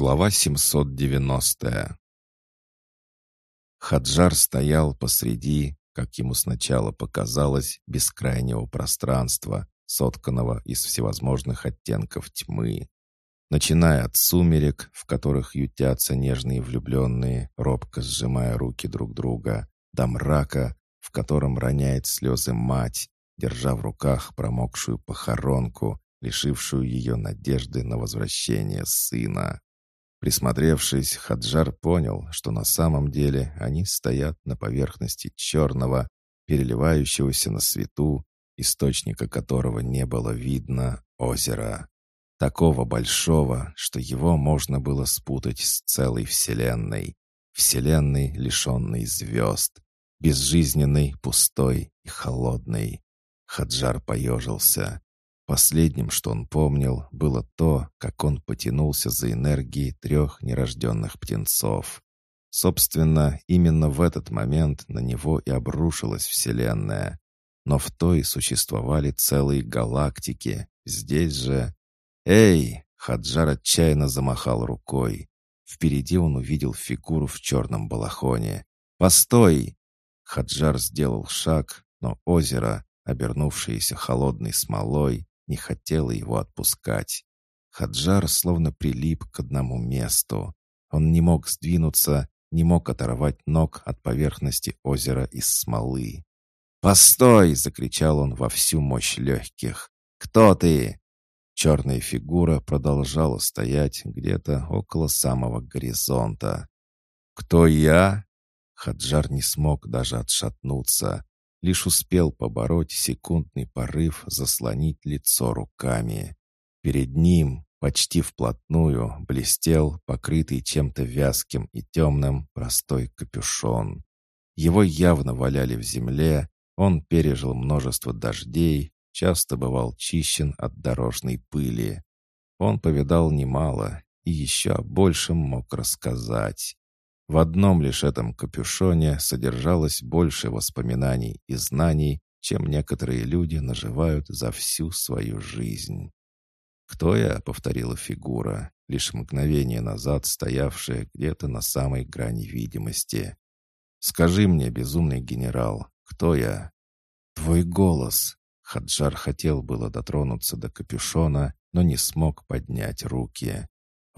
Глава 790 Хаджар стоял посреди, как ему сначала показалось, бескрайнего пространства, сотканного из всевозможных оттенков тьмы. Начиная от сумерек, в которых ютятся нежные влюбленные, робко сжимая руки друг друга, до мрака, в котором роняет слезы мать, держа в руках промокшую похоронку, лишившую ее надежды на возвращение сына. Присмотревшись, Хаджар понял, что на самом деле они стоят на поверхности черного, переливающегося на свету, источника которого не было видно, озера. Такого большого, что его можно было спутать с целой Вселенной. Вселенной, лишенной звезд, безжизненной, пустой и холодной. Хаджар поежился. Последним, что он помнил, было то, как он потянулся за энергией трех нерожденных птенцов. Собственно, именно в этот момент на него и обрушилась Вселенная. Но в той существовали целые галактики. Здесь же... «Эй!» — Хаджар отчаянно замахал рукой. Впереди он увидел фигуру в черном балахоне. «Постой!» Хаджар сделал шаг, но озеро, обернувшееся холодной смолой, не хотела его отпускать. Хаджар словно прилип к одному месту. Он не мог сдвинуться, не мог оторвать ног от поверхности озера из смолы. «Постой!» — закричал он во всю мощь легких. «Кто ты?» Черная фигура продолжала стоять где-то около самого горизонта. «Кто я?» Хаджар не смог даже отшатнуться лишь успел побороть секундный порыв заслонить лицо руками. Перед ним, почти вплотную, блестел покрытый чем-то вязким и темным простой капюшон. Его явно валяли в земле, он пережил множество дождей, часто бывал чищен от дорожной пыли. Он повидал немало и еще о большем мог рассказать. В одном лишь этом капюшоне содержалось больше воспоминаний и знаний, чем некоторые люди наживают за всю свою жизнь. «Кто я?» — повторила фигура, лишь мгновение назад стоявшая где-то на самой грани видимости. «Скажи мне, безумный генерал, кто я?» «Твой голос!» Хаджар хотел было дотронуться до капюшона, но не смог поднять руки.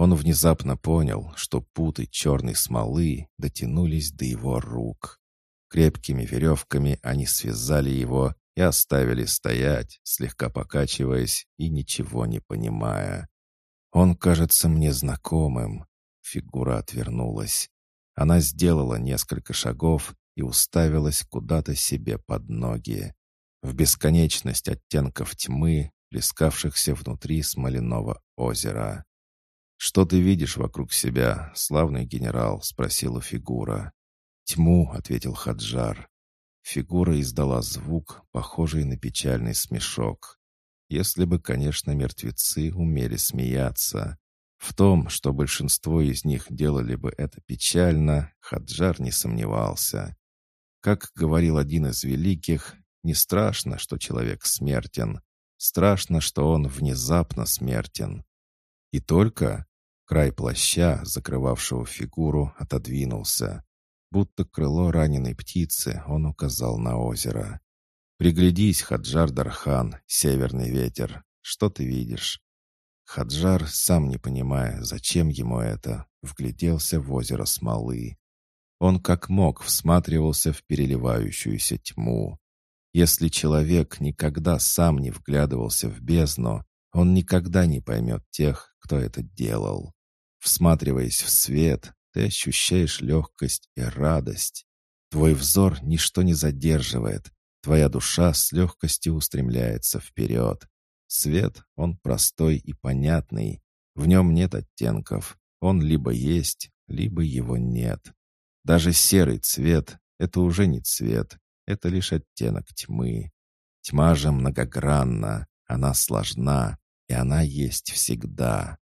Он внезапно понял, что путы черной смолы дотянулись до его рук. Крепкими веревками они связали его и оставили стоять, слегка покачиваясь и ничего не понимая. «Он кажется мне знакомым». Фигура отвернулась. Она сделала несколько шагов и уставилась куда-то себе под ноги. В бесконечность оттенков тьмы, плескавшихся внутри смоляного озера. «Что ты видишь вокруг себя, славный генерал?» — спросила фигура. «Тьму», — ответил Хаджар. Фигура издала звук, похожий на печальный смешок. Если бы, конечно, мертвецы умели смеяться. В том, что большинство из них делали бы это печально, Хаджар не сомневался. Как говорил один из великих, не страшно, что человек смертен. Страшно, что он внезапно смертен. И только Край плаща, закрывавшего фигуру, отодвинулся. Будто крыло раненой птицы он указал на озеро. «Приглядись, Хаджар Дархан, северный ветер. Что ты видишь?» Хаджар, сам не понимая, зачем ему это, вгляделся в озеро смолы. Он как мог всматривался в переливающуюся тьму. Если человек никогда сам не вглядывался в бездну, он никогда не поймет тех, кто это делал. Всматриваясь в свет, ты ощущаешь легкость и радость. Твой взор ничто не задерживает. Твоя душа с легкостью устремляется вперед. Свет, он простой и понятный. В нем нет оттенков. Он либо есть, либо его нет. Даже серый цвет — это уже не цвет, это лишь оттенок тьмы. Тьма же многогранна, она сложна, и она есть всегда.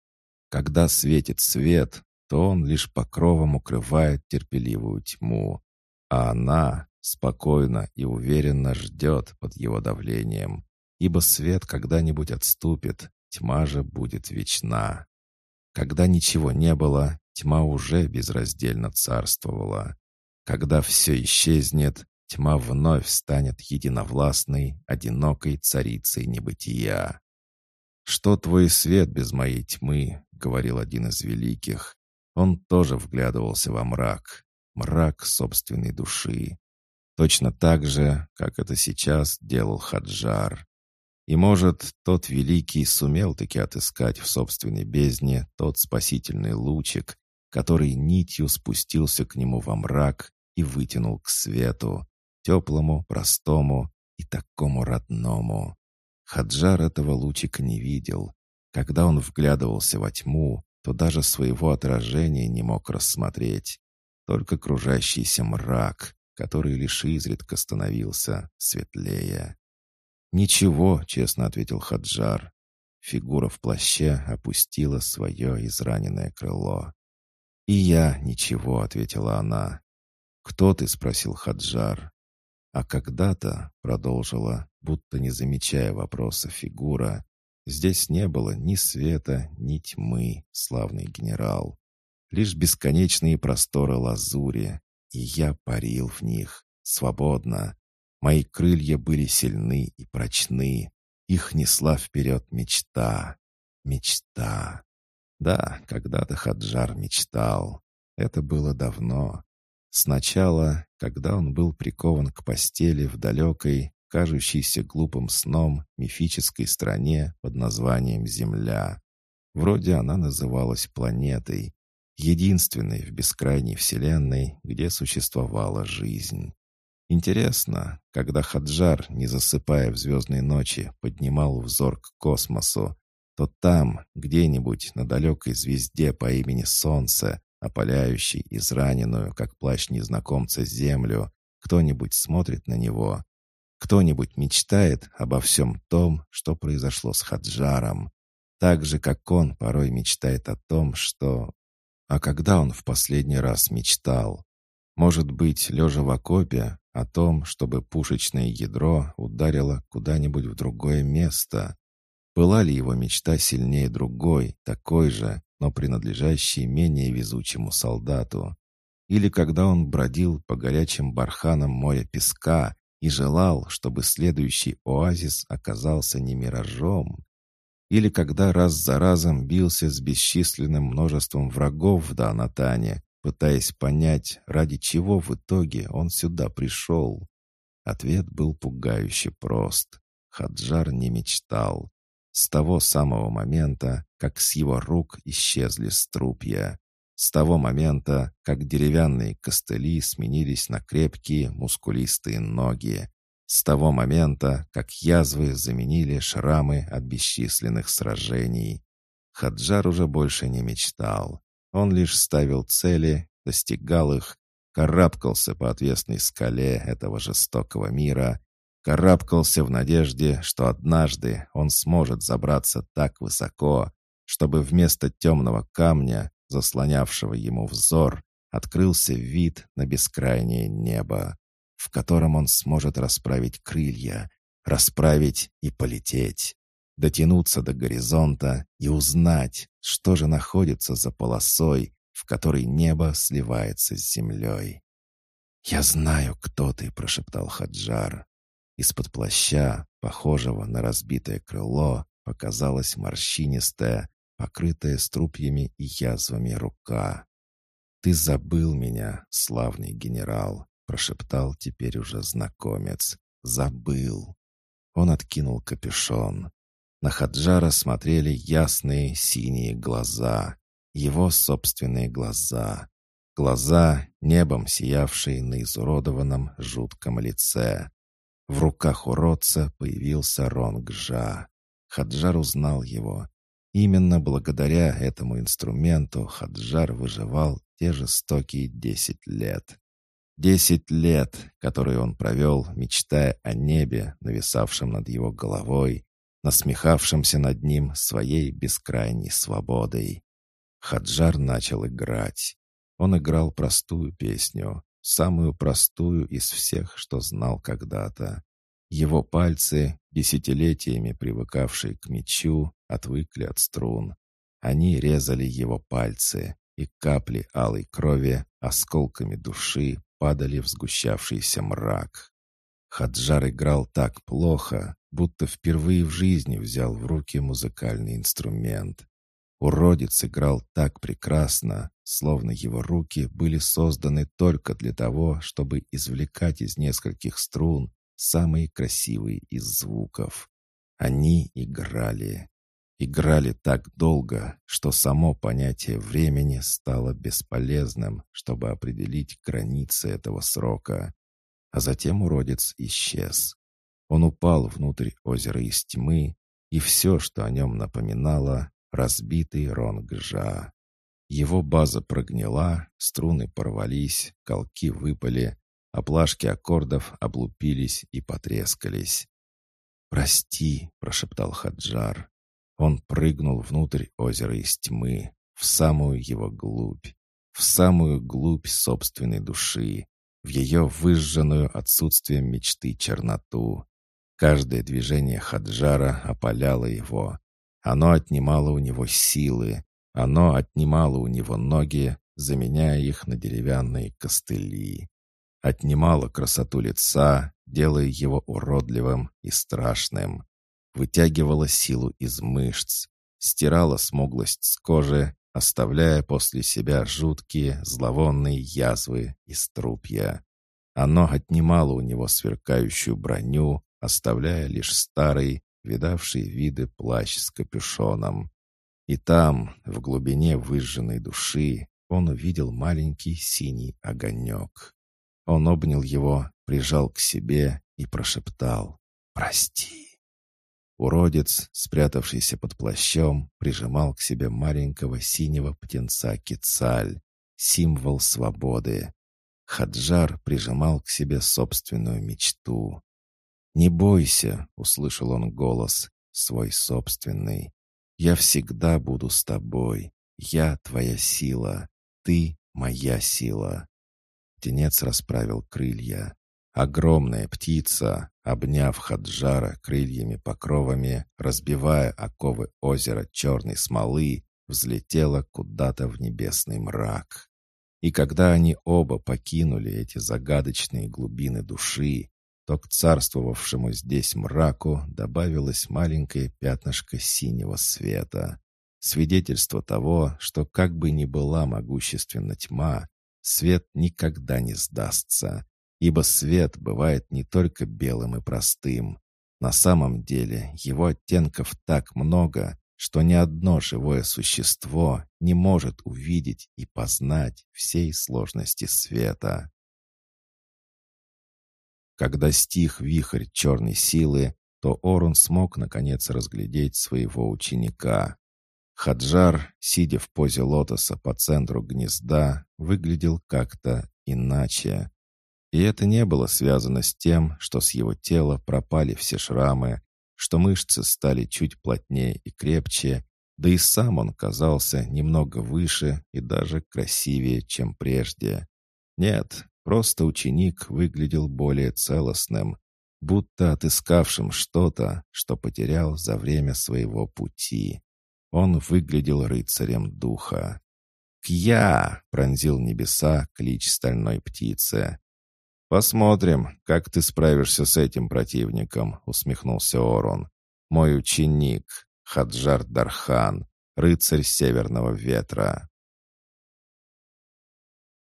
Когда светит свет, то он лишь покровом укрывает терпеливую тьму, а она спокойно и уверенно ждет под его давлением, ибо свет когда-нибудь отступит, тьма же будет вечна. Когда ничего не было, тьма уже безраздельно царствовала. Когда все исчезнет, тьма вновь станет единовластной, одинокой царицей небытия. «Что твой свет без моей тьмы?» — говорил один из великих. Он тоже вглядывался во мрак, мрак собственной души. Точно так же, как это сейчас делал Хаджар. И, может, тот великий сумел таки отыскать в собственной бездне тот спасительный лучик, который нитью спустился к нему во мрак и вытянул к свету, теплому, простому и такому родному. Хаджар этого лучика не видел. Когда он вглядывался во тьму, то даже своего отражения не мог рассмотреть. Только кружащийся мрак, который лишь изредка становился светлее. «Ничего», — честно ответил Хаджар. Фигура в плаще опустила свое израненное крыло. «И я ничего», — ответила она. «Кто ты?» — спросил Хаджар. А когда-то, продолжила, будто не замечая вопроса фигура, здесь не было ни света, ни тьмы, славный генерал. Лишь бесконечные просторы лазури, и я парил в них, свободно. Мои крылья были сильны и прочны. Их несла вперед мечта. Мечта. Да, когда-то Хаджар мечтал. Это было давно. Сначала, когда он был прикован к постели в далекой, кажущейся глупым сном, мифической стране под названием Земля. Вроде она называлась планетой, единственной в бескрайней вселенной, где существовала жизнь. Интересно, когда Хаджар, не засыпая в звездной ночи, поднимал взор к космосу, то там, где-нибудь на далекой звезде по имени Солнце, опаляющий израненную, как плащ незнакомца, землю, кто-нибудь смотрит на него, кто-нибудь мечтает обо всем том, что произошло с Хаджаром, так же, как он порой мечтает о том, что... А когда он в последний раз мечтал? Может быть, лежа в окопе, о том, чтобы пушечное ядро ударило куда-нибудь в другое место? Была ли его мечта сильнее другой, такой же, но принадлежащий менее везучему солдату. Или когда он бродил по горячим барханам моря песка и желал, чтобы следующий оазис оказался не миражом. Или когда раз за разом бился с бесчисленным множеством врагов в Данатане, пытаясь понять, ради чего в итоге он сюда пришел. Ответ был пугающе прост. Хаджар не мечтал. С того самого момента, как с его рук исчезли струпья. С того момента, как деревянные костыли сменились на крепкие, мускулистые ноги. С того момента, как язвы заменили шрамы от бесчисленных сражений. Хаджар уже больше не мечтал. Он лишь ставил цели, достигал их, карабкался по отвесной скале этого жестокого мира Карабкался в надежде, что однажды он сможет забраться так высоко, чтобы вместо темного камня, заслонявшего ему взор, открылся вид на бескрайнее небо, в котором он сможет расправить крылья, расправить и полететь, дотянуться до горизонта и узнать, что же находится за полосой, в которой небо сливается с землей. «Я знаю, кто ты», — прошептал Хаджар. Из-под плаща, похожего на разбитое крыло, показалась морщинистая, покрытая струпьями и язвами рука. «Ты забыл меня, славный генерал», — прошептал теперь уже знакомец. «Забыл». Он откинул капюшон. На Хаджара смотрели ясные синие глаза. Его собственные глаза. Глаза, небом сиявшие на изуродованном жутком лице. В руках уродца появился Ронгжа. Хаджар узнал его. Именно благодаря этому инструменту Хаджар выживал те жестокие десять лет. Десять лет, которые он провел, мечтая о небе, нависавшем над его головой, насмехавшемся над ним своей бескрайней свободой. Хаджар начал играть. Он играл простую песню, самую простую из всех, что знал когда-то. Его пальцы, десятилетиями привыкавшие к мечу, отвыкли от струн. Они резали его пальцы, и капли алой крови осколками души падали в сгущавшийся мрак. Хаджар играл так плохо, будто впервые в жизни взял в руки музыкальный инструмент. Уродец играл так прекрасно, словно его руки были созданы только для того, чтобы извлекать из нескольких струн самые красивые из звуков. Они играли. Играли так долго, что само понятие времени стало бесполезным, чтобы определить границы этого срока. А затем уродец исчез. Он упал внутрь озера из тьмы, и все, что о нем напоминало, разбитый Ронгжа. Его база прогнила, струны порвались, колки выпали, а плашки аккордов облупились и потрескались. «Прости», — прошептал Хаджар. Он прыгнул внутрь озера из тьмы, в самую его глубь, в самую глубь собственной души, в ее выжженную отсутствием мечты черноту. Каждое движение Хаджара опаляло его. Оно отнимало у него силы, оно отнимало у него ноги, заменяя их на деревянные костыли. Отнимало красоту лица, делая его уродливым и страшным вытягивала силу из мышц, стирала смуглость с кожи, оставляя после себя жуткие зловонные язвы и струпья. Оно отнимало у него сверкающую броню, оставляя лишь старый, видавший виды плащ с капюшоном. И там, в глубине выжженной души, он увидел маленький синий огонек. Он обнял его, прижал к себе и прошептал «Прости». Уродец, спрятавшийся под плащом, прижимал к себе маленького синего птенца Кицаль, символ свободы. Хаджар прижимал к себе собственную мечту. «Не бойся», — услышал он голос, свой собственный. «Я всегда буду с тобой. Я твоя сила. Ты моя сила». Птенец расправил крылья. Огромная птица, обняв Хаджара крыльями-покровами, разбивая оковы озера черной смолы, взлетела куда-то в небесный мрак. И когда они оба покинули эти загадочные глубины души, то к царствовавшему здесь мраку добавилось маленькое пятнышко синего света. Свидетельство того, что как бы ни была могущественна тьма, свет никогда не сдастся, ибо свет бывает не только белым и простым. На самом деле его оттенков так много, что ни одно живое существо не может увидеть и познать всей сложности света. Когда стих вихрь черной силы, то Орун смог наконец разглядеть своего ученика. Хаджар, сидя в позе лотоса по центру гнезда, выглядел как-то иначе. И это не было связано с тем, что с его тела пропали все шрамы, что мышцы стали чуть плотнее и крепче, да и сам он казался немного выше и даже красивее, чем прежде. Нет, просто ученик выглядел более целостным, будто отыскавшим что-то, что потерял за время своего пути. Он выглядел рыцарем духа. «Кья!» — пронзил небеса клич стальной птицы. «Посмотрим, как ты справишься с этим противником», — усмехнулся Орон. «Мой ученик, Хаджар Дархан, рыцарь Северного Ветра».